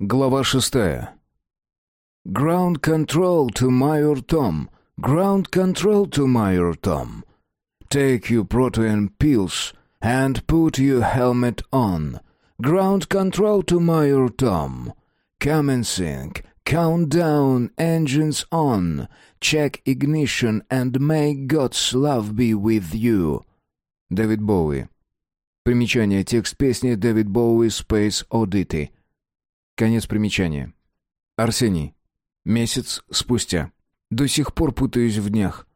Глава шестая. Ground control to Major Tom. Ground control to Major Tom. Take your protein pills and put your helmet on. Ground control to Major Tom. Commencing. Countdown engines on. Check ignition and may God's love be with you. Дэвид Боуи. Примечание. Текст песни Дэвид Боуи Space Oddity. Конец примечания. Арсений. Месяц спустя. До сих пор путаюсь в днях.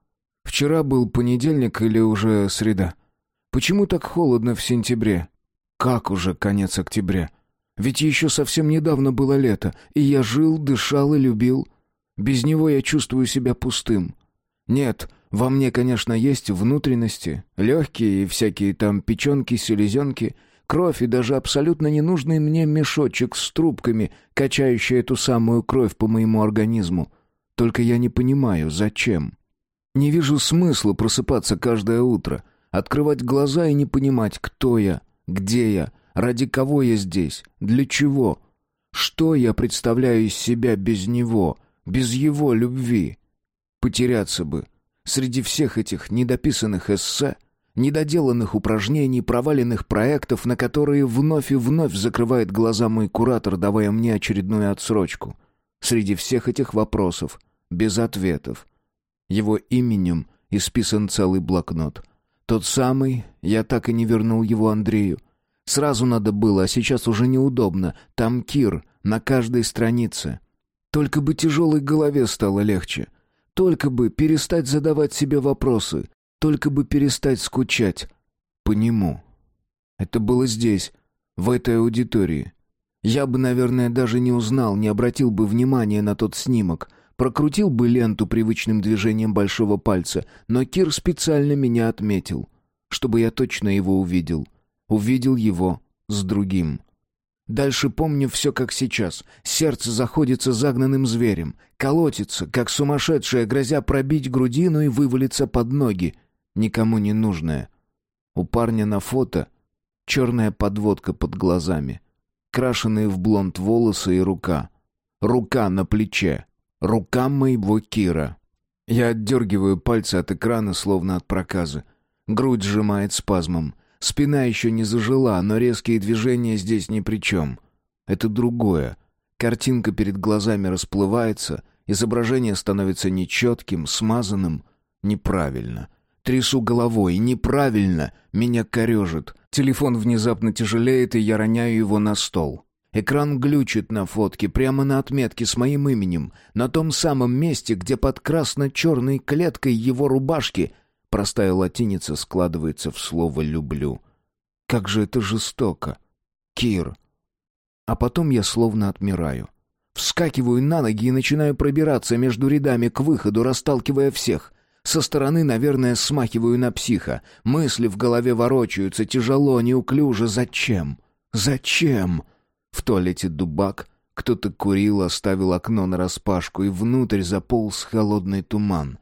Вчера был понедельник или уже среда. Почему так холодно в сентябре? Как уже конец октября? Ведь еще совсем недавно было лето, и я жил, дышал и любил. Без него я чувствую себя пустым. Нет, во мне, конечно, есть внутренности, легкие и всякие там печенки, селезенки, кровь и даже абсолютно ненужный мне мешочек с трубками, качающий эту самую кровь по моему организму. Только я не понимаю, зачем. Не вижу смысла просыпаться каждое утро, открывать глаза и не понимать, кто я, где я, ради кого я здесь, для чего. Что я представляю из себя без него, без его любви? Потеряться бы. Среди всех этих недописанных эссе, недоделанных упражнений, проваленных проектов, на которые вновь и вновь закрывает глаза мой куратор, давая мне очередную отсрочку. Среди всех этих вопросов, без ответов. Его именем исписан целый блокнот. Тот самый, я так и не вернул его Андрею. Сразу надо было, а сейчас уже неудобно. Там Кир, на каждой странице. Только бы тяжелой голове стало легче. Только бы перестать задавать себе вопросы. Только бы перестать скучать. По нему. Это было здесь, в этой аудитории. Я бы, наверное, даже не узнал, не обратил бы внимания на тот снимок. Прокрутил бы ленту привычным движением большого пальца, но Кир специально меня отметил, чтобы я точно его увидел. Увидел его с другим. Дальше помню все как сейчас. Сердце заходится загнанным зверем. Колотится, как сумасшедшее, грозя пробить грудину и вывалиться под ноги. Никому не нужное. У парня на фото черная подводка под глазами. Крашеные в блонд волосы и рука. Рука на плече. Рука моего Кира. Я отдергиваю пальцы от экрана, словно от проказа. Грудь сжимает спазмом. Спина еще не зажила, но резкие движения здесь ни при чем. Это другое. Картинка перед глазами расплывается, изображение становится нечетким, смазанным, неправильно. Трясу головой, неправильно, меня корежит. Телефон внезапно тяжелеет, и я роняю его на стол. Экран глючит на фотке, прямо на отметке с моим именем, на том самом месте, где под красно-черной клеткой его рубашки — Простая латиница складывается в слово «люблю». Как же это жестоко. Кир. А потом я словно отмираю. Вскакиваю на ноги и начинаю пробираться между рядами к выходу, расталкивая всех. Со стороны, наверное, смахиваю на психа. Мысли в голове ворочаются, тяжело, неуклюже. Зачем? Зачем? В туалете дубак. Кто-то курил, оставил окно нараспашку, и внутрь заполз холодный туман.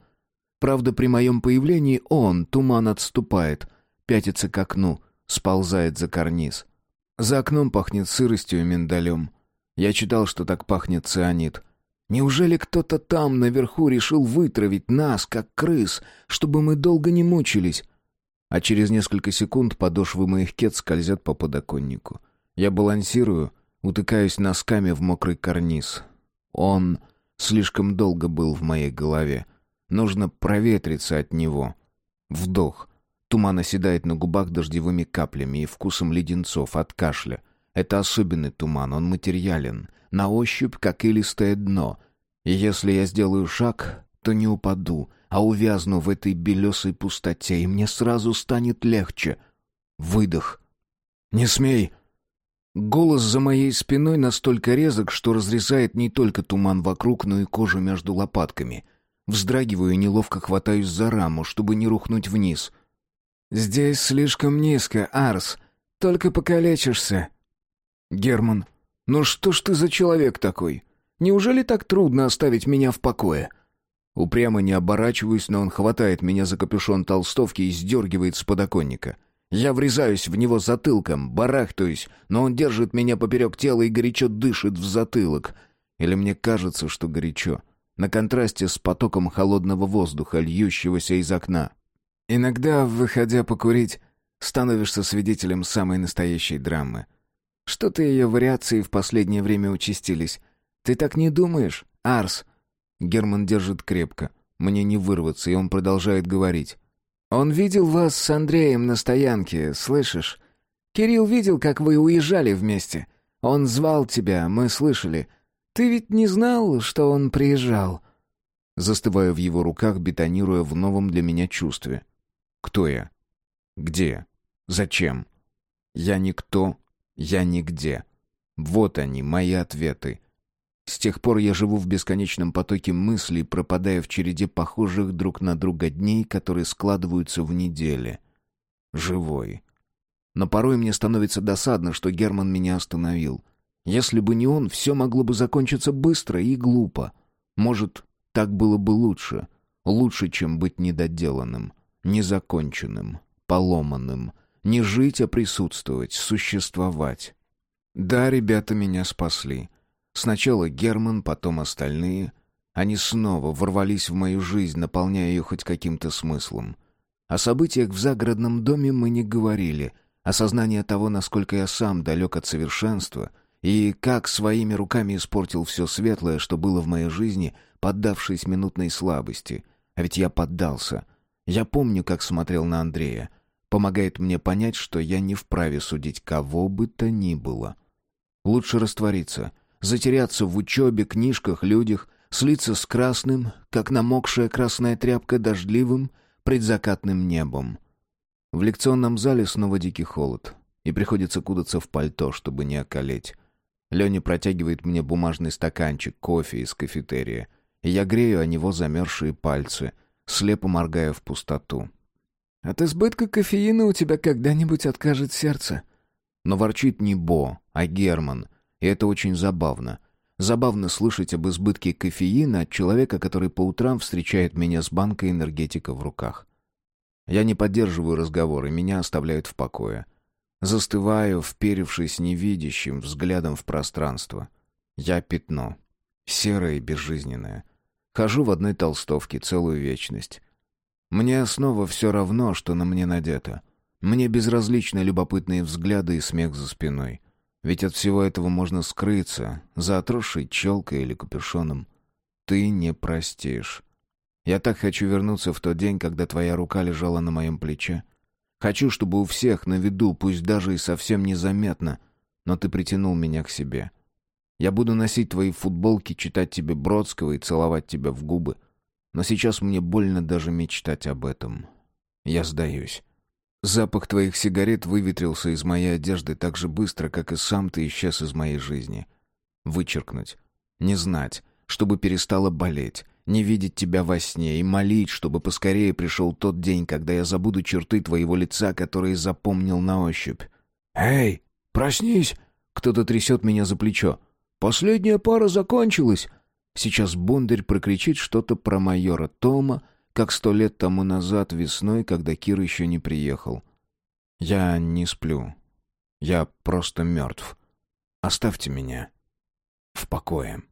Правда, при моем появлении он, туман отступает, пятится к окну, сползает за карниз. За окном пахнет сыростью и миндалем. Я читал, что так пахнет цианид. Неужели кто-то там наверху решил вытравить нас, как крыс, чтобы мы долго не мучились? А через несколько секунд подошвы моих кет скользят по подоконнику. Я балансирую, утыкаюсь носками в мокрый карниз. Он слишком долго был в моей голове. Нужно проветриться от него. Вдох. Туман оседает на губах дождевыми каплями и вкусом леденцов от кашля. Это особенный туман, он материален, на ощупь как илистое дно. И если я сделаю шаг, то не упаду, а увязну в этой белесой пустоте, и мне сразу станет легче. Выдох. «Не смей!» Голос за моей спиной настолько резок, что разрезает не только туман вокруг, но и кожу между лопатками. Вздрагиваю и неловко хватаюсь за раму, чтобы не рухнуть вниз. «Здесь слишком низко, Арс. Только покалечишься». «Герман, ну что ж ты за человек такой? Неужели так трудно оставить меня в покое?» Упрямо не оборачиваюсь, но он хватает меня за капюшон толстовки и сдергивает с подоконника. Я врезаюсь в него затылком, барахтаюсь, но он держит меня поперек тела и горячо дышит в затылок. Или мне кажется, что горячо. На контрасте с потоком холодного воздуха, льющегося из окна. Иногда, выходя покурить, становишься свидетелем самой настоящей драмы. Что-то ее вариации в последнее время участились. Ты так не думаешь, Арс? Герман держит крепко. Мне не вырваться, и он продолжает говорить. Он видел вас с Андреем на стоянке, слышишь? Кирилл видел, как вы уезжали вместе. Он звал тебя, мы слышали. Ты ведь не знал, что он приезжал?» Застываю в его руках, бетонируя в новом для меня чувстве. «Кто я? Где? Зачем? Я никто, я нигде. Вот они, мои ответы. С тех пор я живу в бесконечном потоке мыслей, пропадая в череде похожих друг на друга дней, которые складываются в недели. Живой. Но порой мне становится досадно, что Герман меня остановил. Если бы не он, все могло бы закончиться быстро и глупо. Может, так было бы лучше. Лучше, чем быть недоделанным, незаконченным, поломанным. Не жить, а присутствовать, существовать. Да, ребята меня спасли. Сначала Герман, потом остальные. Они снова ворвались в мою жизнь, наполняя ее хоть каким-то смыслом. О событиях в загородном доме мы не говорили. Осознание того, насколько я сам далек от совершенства, и как своими руками испортил все светлое, что было в моей жизни, поддавшись минутной слабости. А ведь я поддался. Я помню, как смотрел на Андрея. Помогает мне понять, что я не вправе судить кого бы то ни было. Лучше раствориться — затеряться в учебе, книжках, людях, слиться с красным, как намокшая красная тряпка дождливым, предзакатным небом. В лекционном зале снова дикий холод, и приходится кудаться в пальто, чтобы не околеть. Леня протягивает мне бумажный стаканчик кофе из кафетерия, и я грею о него замерзшие пальцы, слепо моргая в пустоту. «От избытка кофеина у тебя когда-нибудь откажет сердце?» Но ворчит не Бо, а Герман, и это очень забавно. Забавно слышать об избытке кофеина от человека, который по утрам встречает меня с банкой энергетика в руках. Я не поддерживаю разговор, и меня оставляют в покое. Застываю, вперевшись невидящим взглядом в пространство. Я пятно. Серое и безжизненное. Хожу в одной толстовке целую вечность. Мне снова все равно, что на мне надето. Мне безразличны любопытные взгляды и смех за спиной. Ведь от всего этого можно скрыться, за отросшей челкой или капюшоном. Ты не простишь. Я так хочу вернуться в тот день, когда твоя рука лежала на моем плече. Хочу, чтобы у всех на виду, пусть даже и совсем незаметно, но ты притянул меня к себе. Я буду носить твои футболки, читать тебе Бродского и целовать тебя в губы. Но сейчас мне больно даже мечтать об этом. Я сдаюсь. Запах твоих сигарет выветрился из моей одежды так же быстро, как и сам ты исчез из моей жизни. Вычеркнуть. Не знать, чтобы перестало болеть. Не видеть тебя во сне и молить, чтобы поскорее пришел тот день, когда я забуду черты твоего лица, которые запомнил на ощупь. «Эй, проснись!» Кто-то трясет меня за плечо. «Последняя пара закончилась!» Сейчас Бондарь прокричит что-то про майора Тома, как сто лет тому назад весной, когда Кир еще не приехал. Я не сплю. Я просто мертв. Оставьте меня в покое.